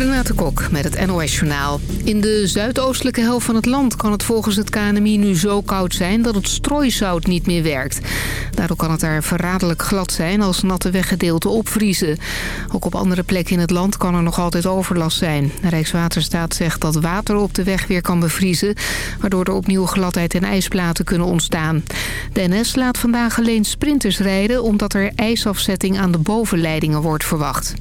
Renate Kok met het NOS Journaal. In de zuidoostelijke helft van het land kan het volgens het KNMI nu zo koud zijn dat het strooisout niet meer werkt. Daardoor kan het daar verraderlijk glad zijn als natte weggedeelten opvriezen. Ook op andere plekken in het land kan er nog altijd overlast zijn. Rijkswaterstaat zegt dat water op de weg weer kan bevriezen... waardoor er opnieuw gladheid en ijsplaten kunnen ontstaan. De NS laat vandaag alleen sprinters rijden omdat er ijsafzetting aan de bovenleidingen wordt verwacht.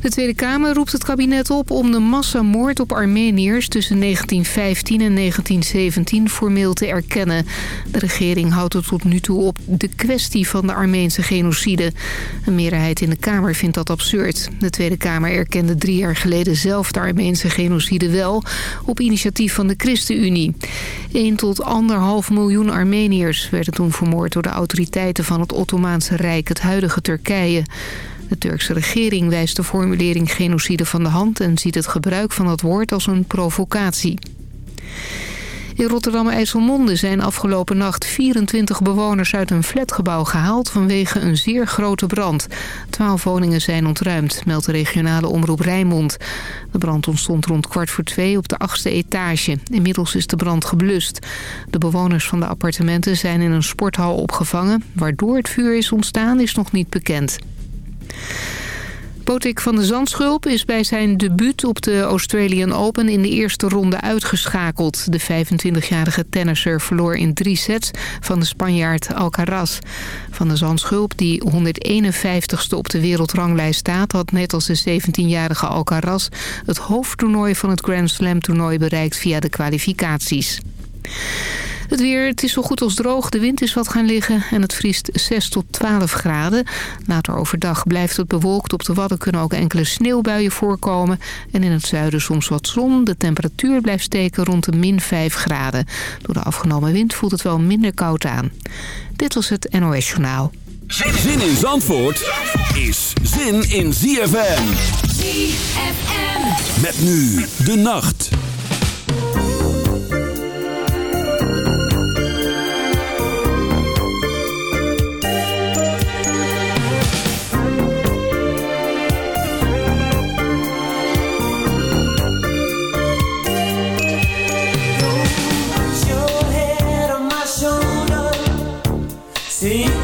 De Tweede Kamer roept het kabinet op om de massamoord op Armeniërs tussen 1915 en 1917 formeel te erkennen. De regering houdt het tot nu toe op de kwestie van de Armeense genocide. Een meerderheid in de Kamer vindt dat absurd. De Tweede Kamer erkende drie jaar geleden zelf de Armeense genocide wel, op initiatief van de ChristenUnie. 1 tot 1,5 miljoen Armeniërs werden toen vermoord door de autoriteiten van het Ottomaanse Rijk, het huidige Turkije. De Turkse regering wijst de formulering genocide van de hand... en ziet het gebruik van dat woord als een provocatie. In Rotterdam-IJsselmonde zijn afgelopen nacht 24 bewoners uit een flatgebouw gehaald vanwege een zeer grote brand. Twaalf woningen zijn ontruimd, meldt de regionale omroep Rijnmond. De brand ontstond rond kwart voor twee op de achtste etage. Inmiddels is de brand geblust. De bewoners van de appartementen zijn in een sporthal opgevangen. Waardoor het vuur is ontstaan is nog niet bekend. Botik van de Zandschulp is bij zijn debuut op de Australian Open in de eerste ronde uitgeschakeld. De 25-jarige tennisser verloor in drie sets van de Spanjaard Alcaraz. Van de Zandschulp, die 151ste op de wereldranglijst staat... had net als de 17-jarige Alcaraz het hoofdtoernooi van het Grand Slam toernooi bereikt via de kwalificaties. Het weer, het is zo goed als droog. De wind is wat gaan liggen en het vriest 6 tot 12 graden. Later overdag blijft het bewolkt. Op de Wadden kunnen ook enkele sneeuwbuien voorkomen. En in het zuiden soms wat zon. De temperatuur blijft steken rond de min 5 graden. Door de afgenomen wind voelt het wel minder koud aan. Dit was het NOS Journaal. Zin in Zandvoort is zin in ZFM. ZFM. Met nu de nacht. See?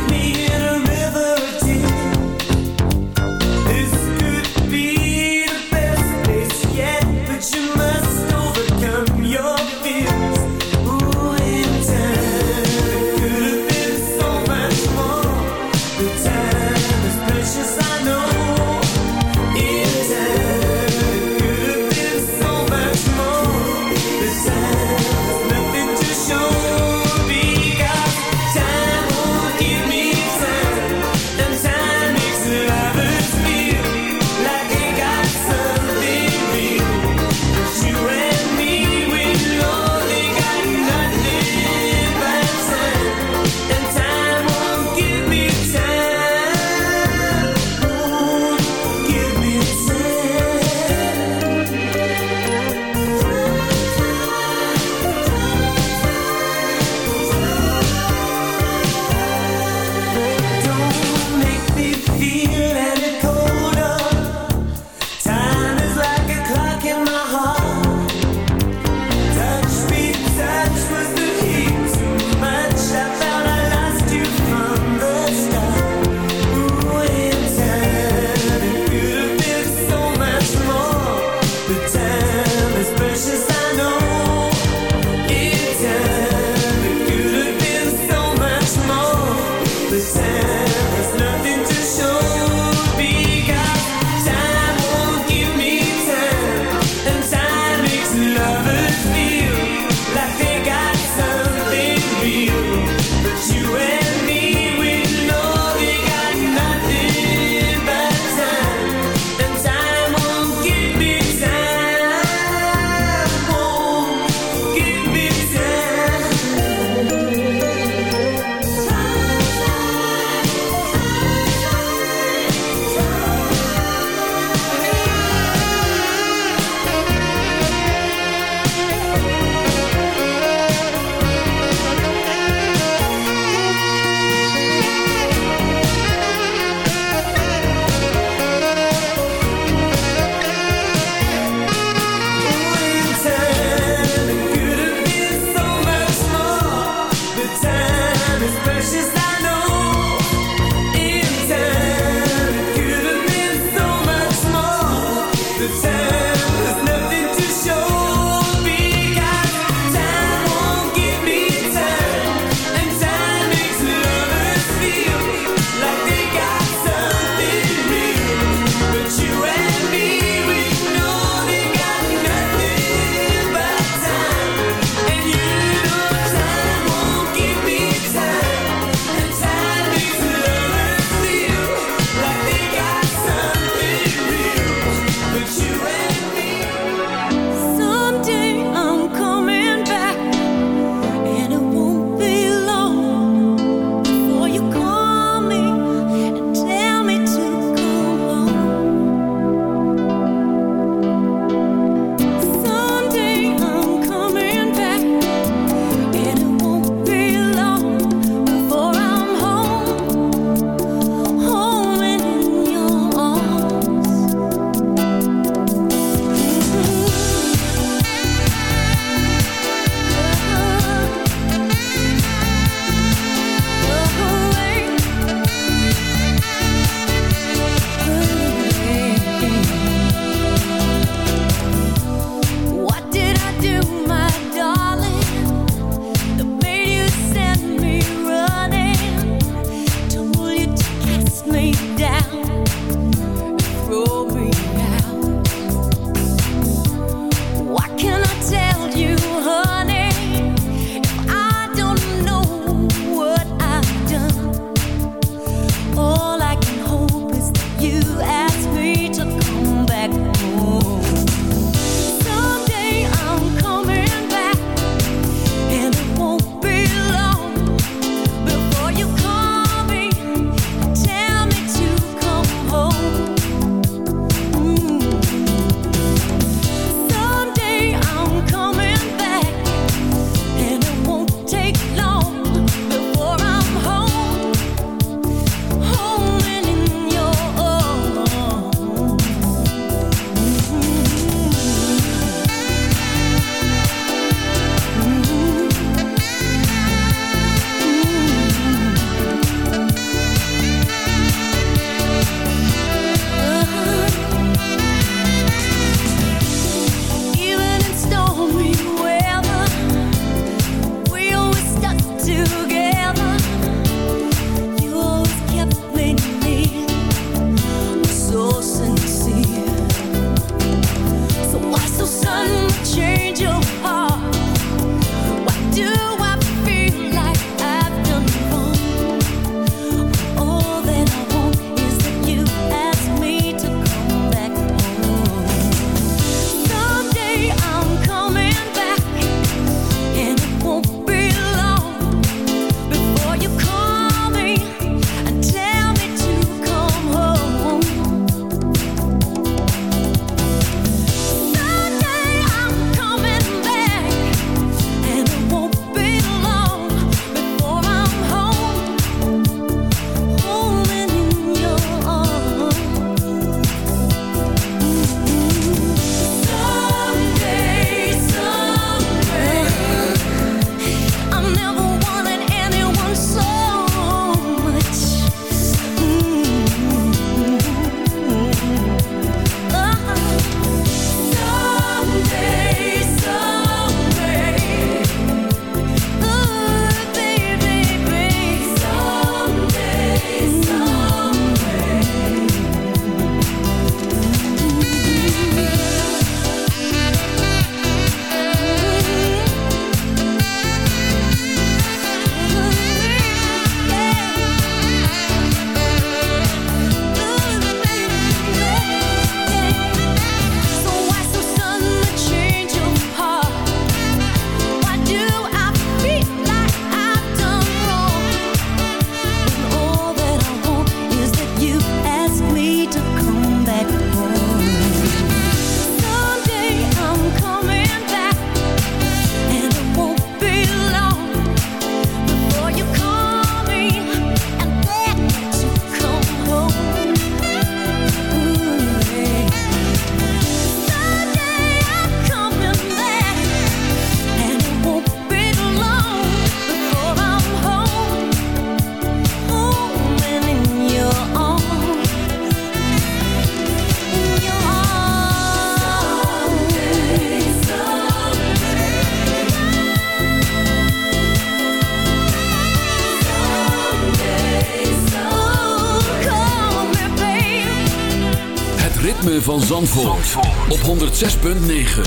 106.9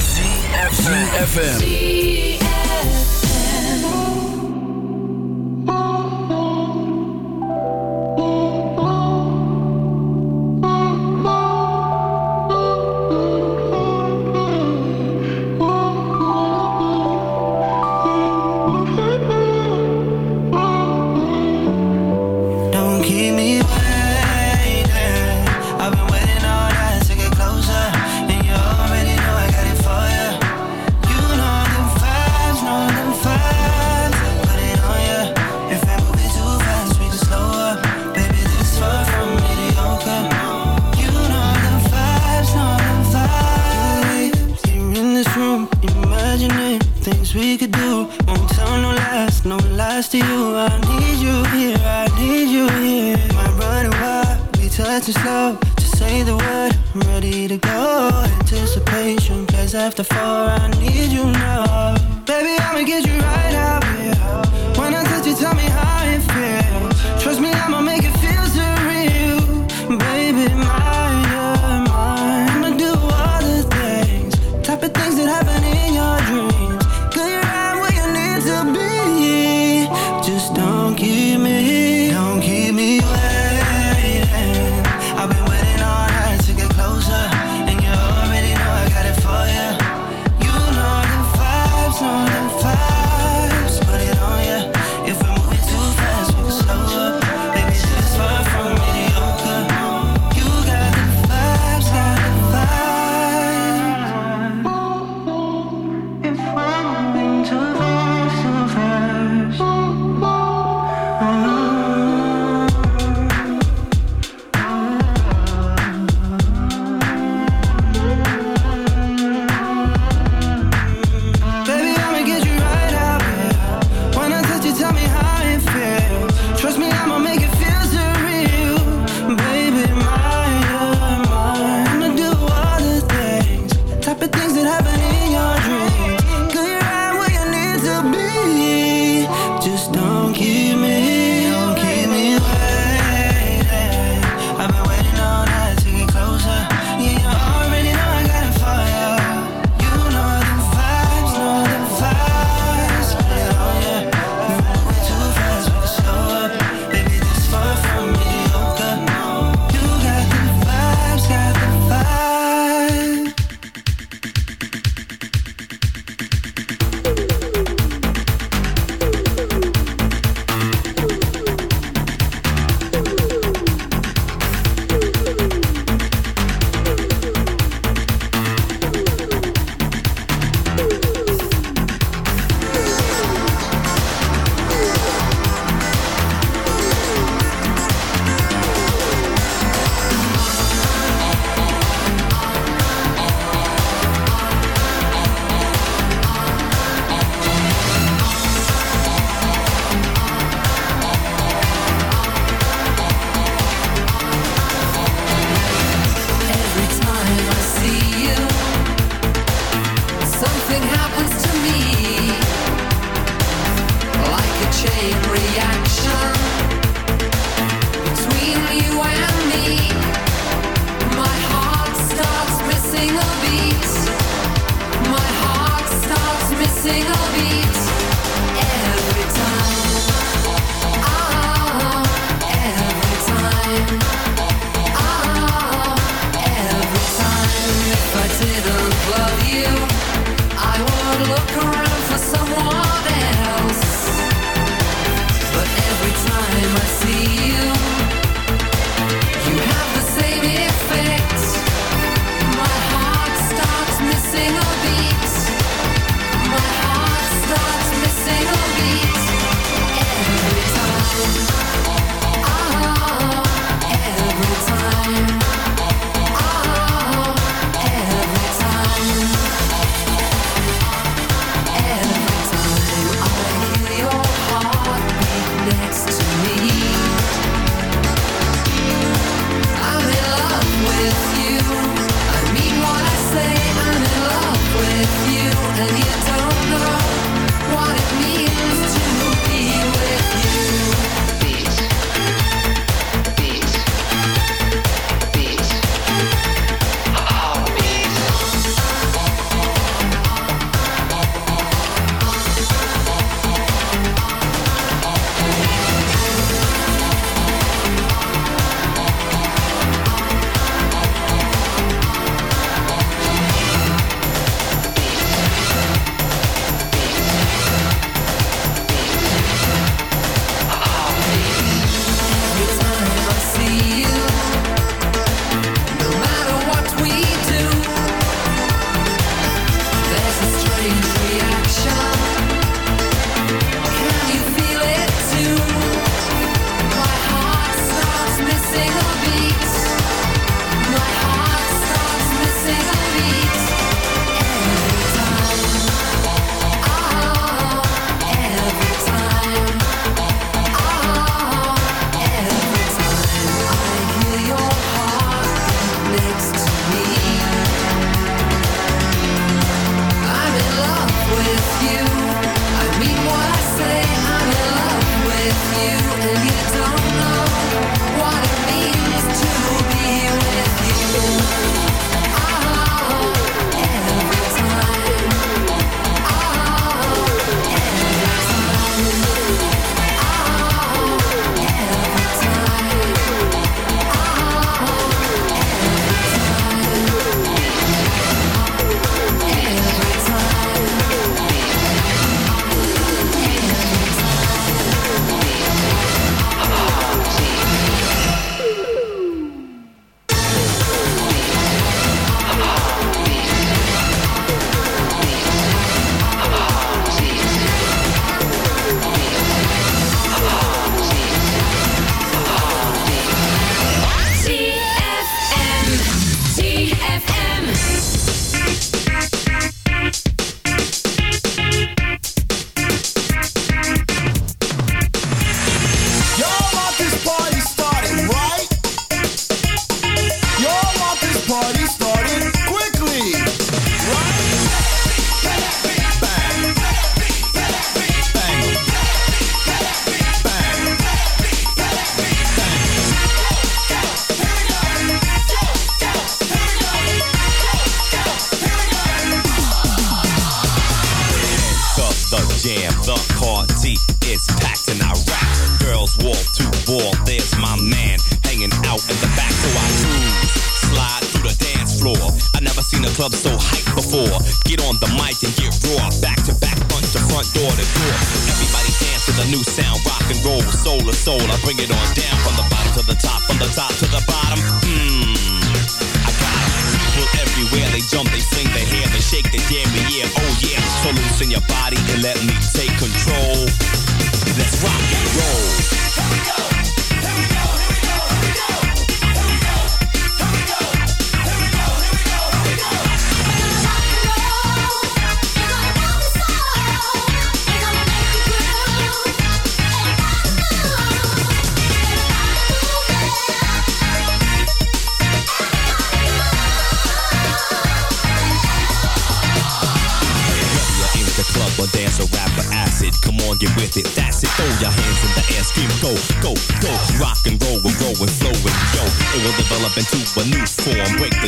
FM. things we could do. Won't tell no lies, no lies to you. I need you here, I need you here. My running wild, we touching slow? Just say the word, I'm ready to go. Anticipation plays after four I need you now. Baby, I'ma get you right out here. When I touch you, tell me how it feels.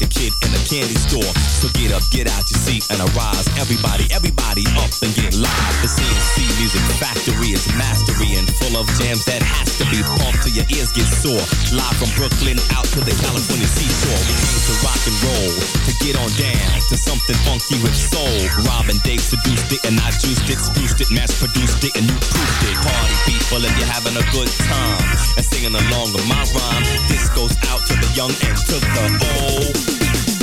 A kid in a candy store. So get up, get out your seat and arise. Everybody, everybody up and get live. The CNC Music Factory is mastery and full of jams that has to be pumped till your ears get sore. Live from Brooklyn out to the California seashore. We came to rock and roll, to get on down to something funky with soul. Rob and Dave seduced it and I juiced it, spruced it, mass produced it, and you proofed it. Party people if you're having a good time and singing along with my rhyme. This goes out to the young and to the old.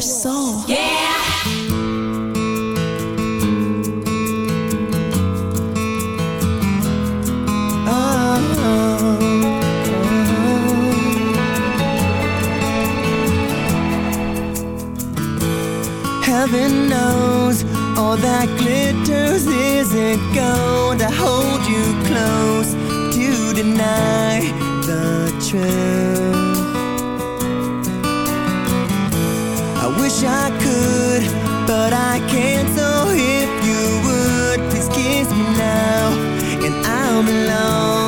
Soul. could, but I can't. So if you would, please kiss me now, and I'll alone.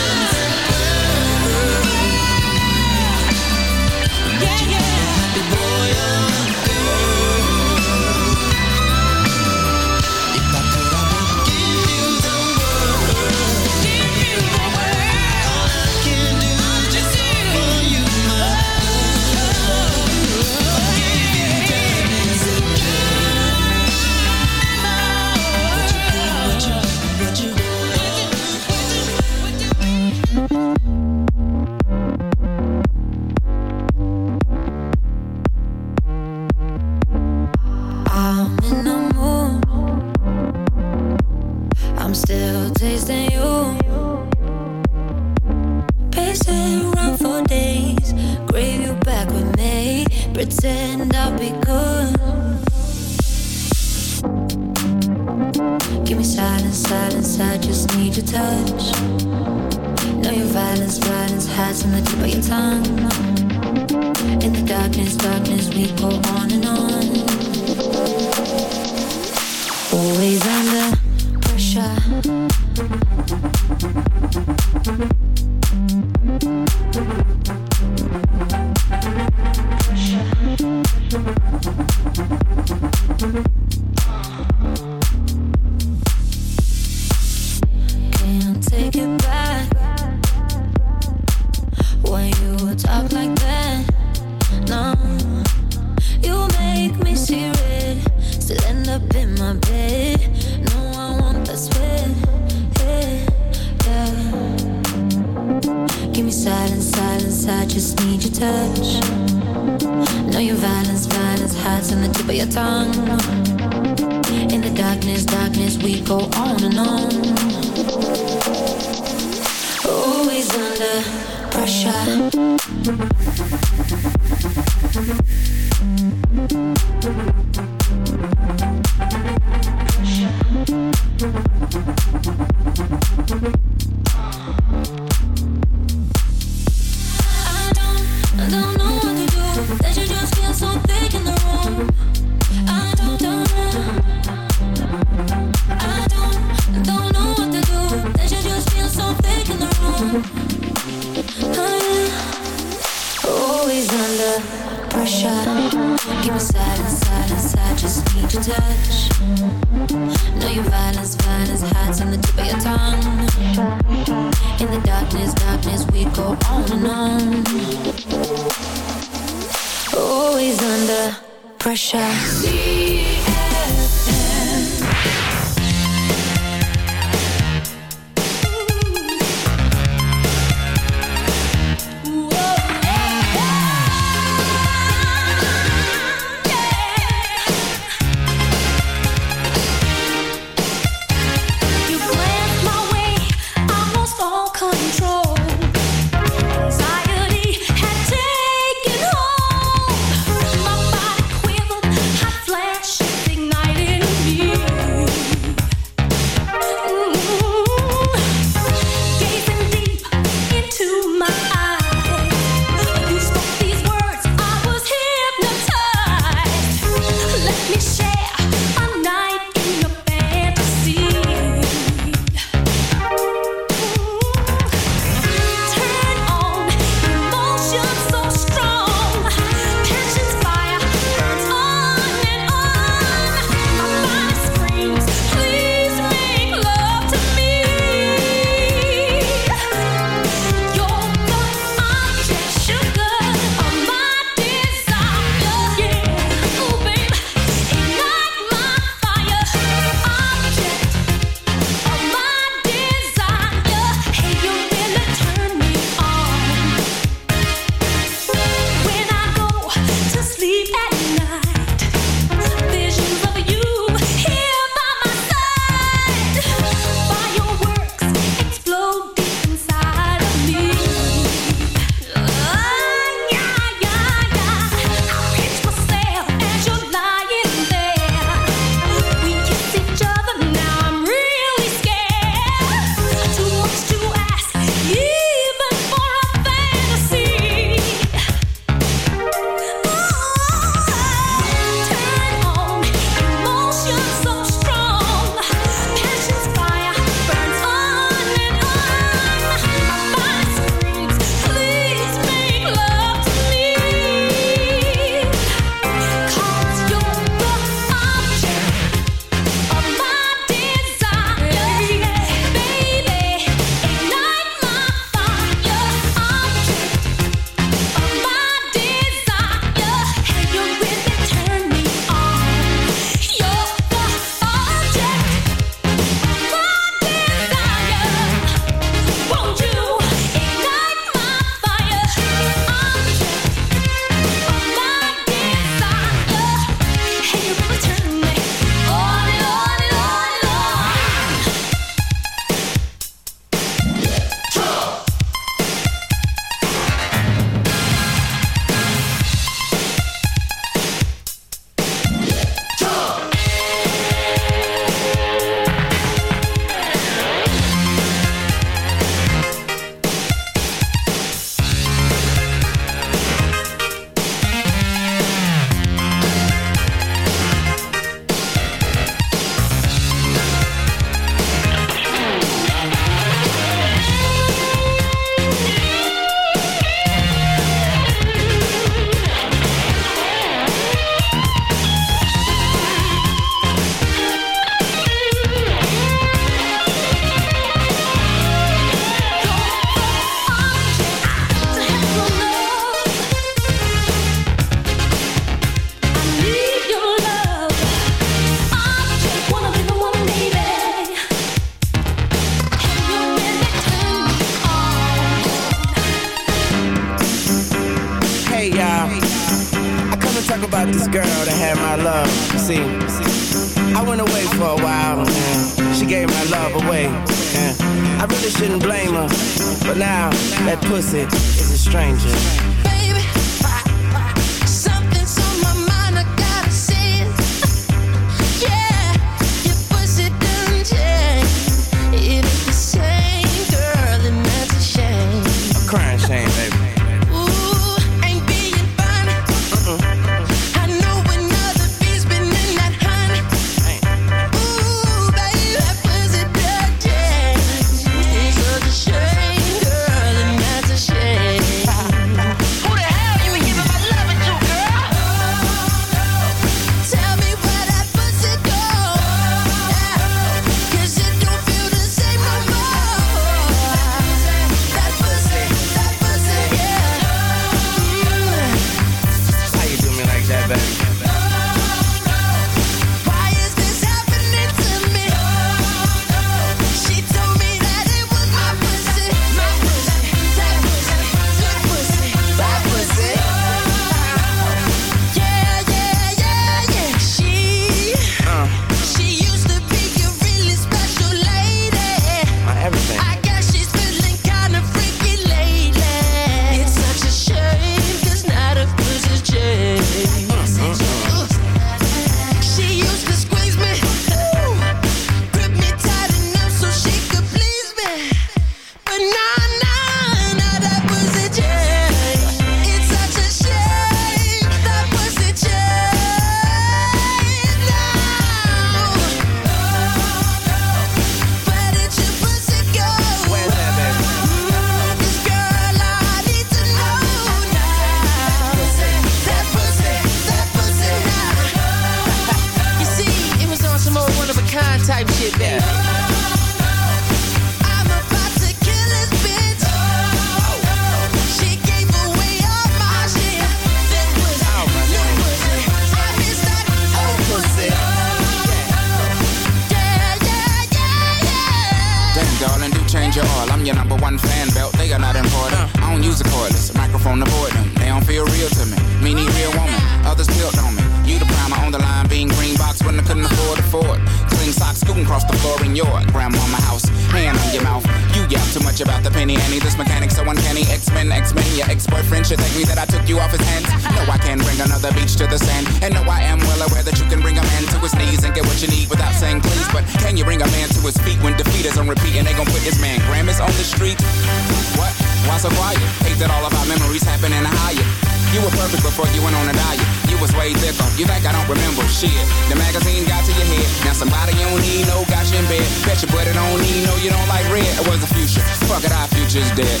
fire. Hate that all of our memories happening higher. You were perfect before you went on a diet. You was way different. You think I don't remember shit? The magazine got to your head. Now somebody you don't need no got you in bed. Bet your buddy don't need no you don't like red. It was the future. Fuck it, our future's dead.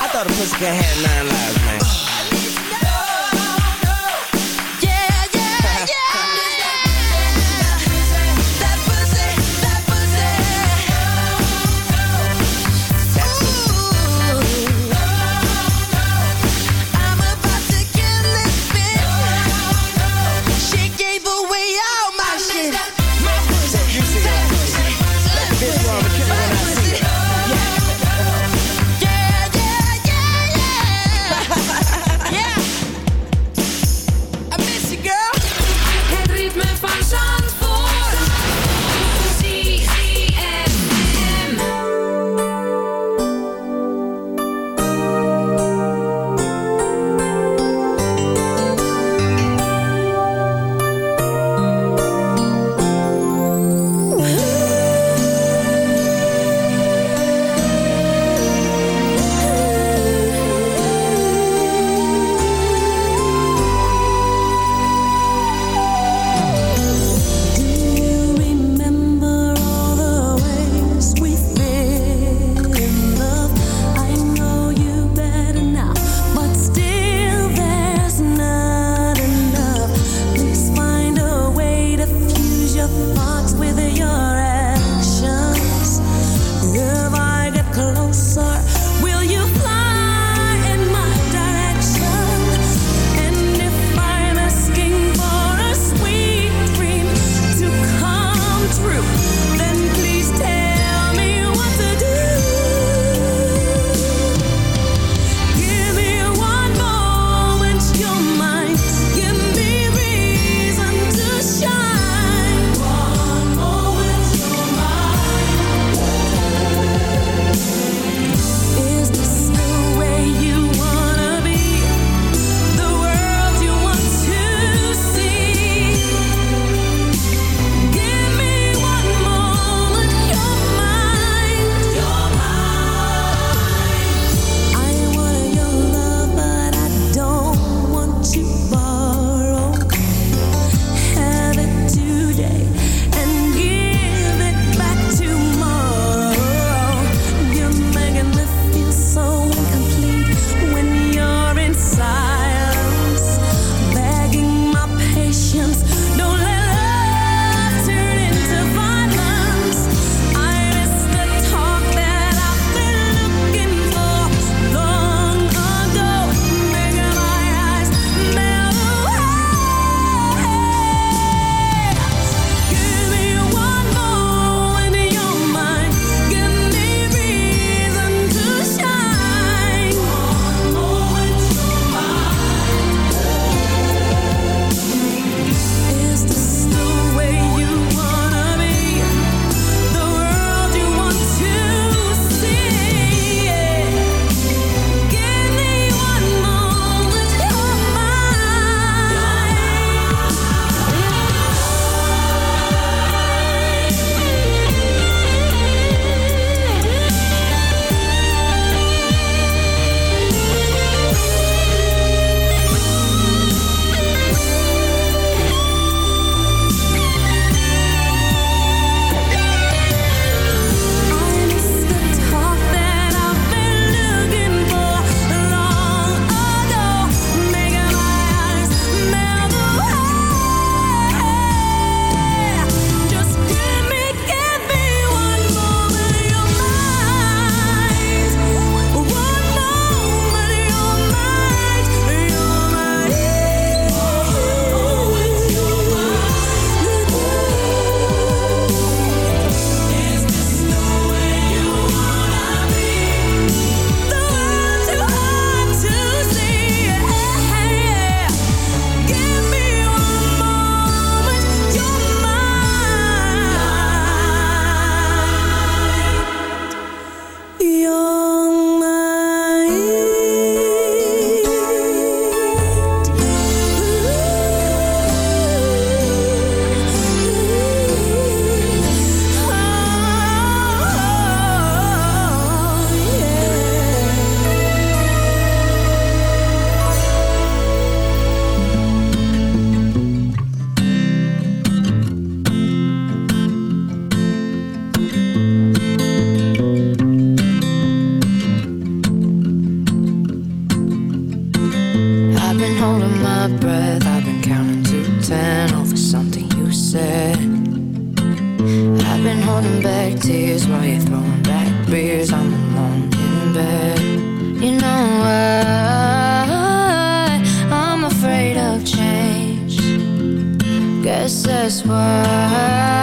I thought a pussycat had nine lives, man.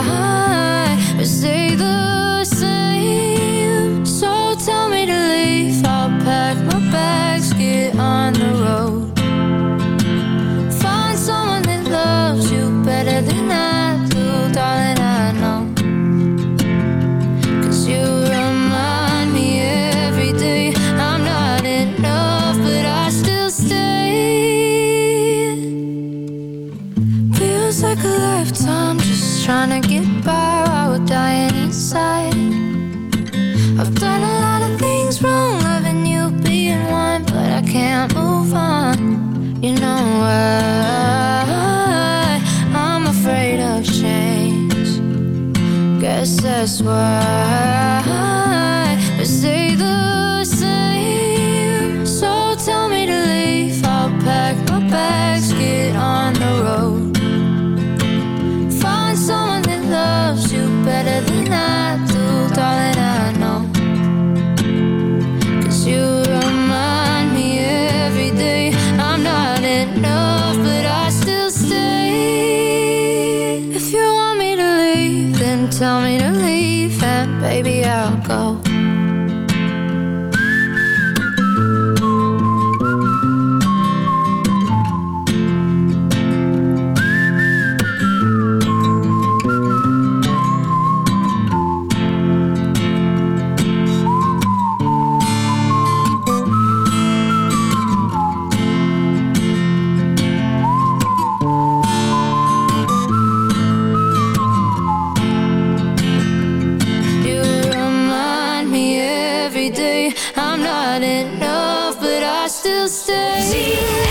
why. I say the why still stay.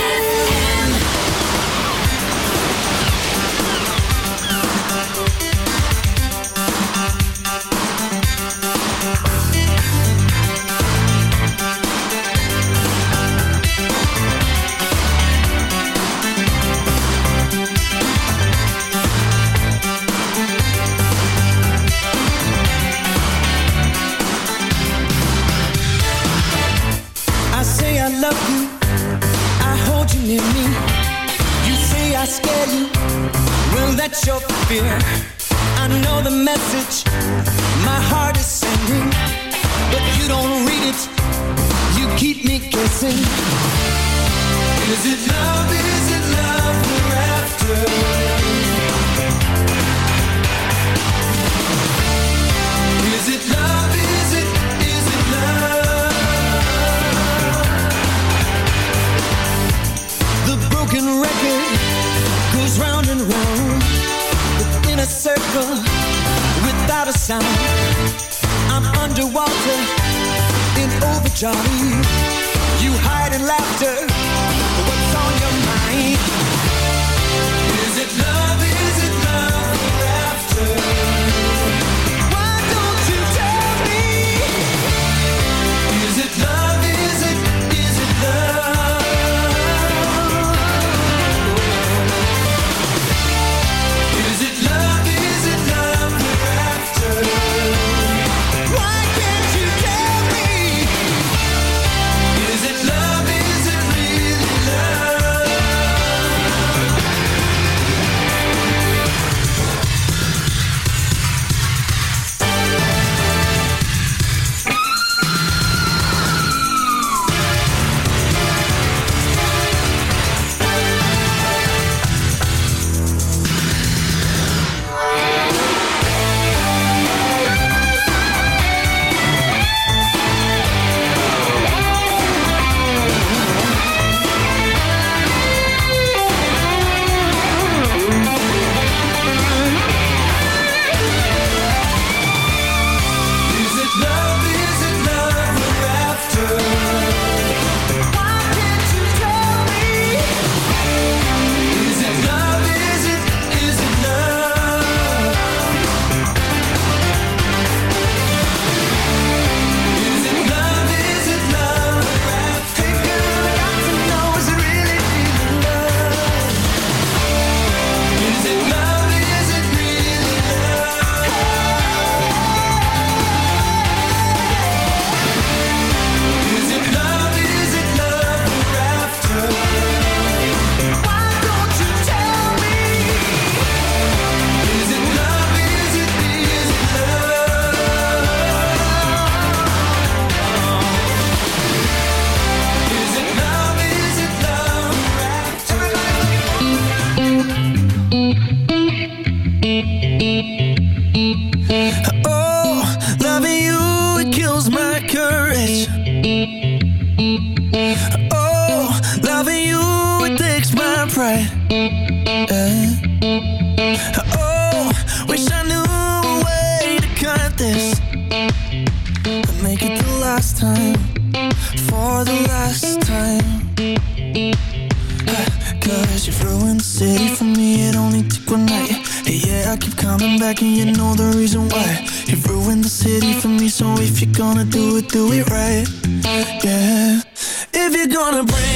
back and you know the reason why. You ruined the city for me, so if you're gonna do it, do it right. Yeah. If you're gonna bring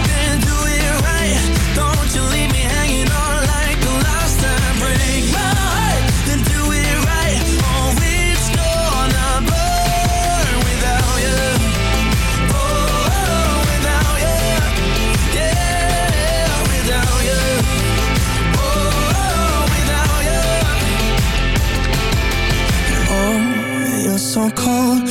cold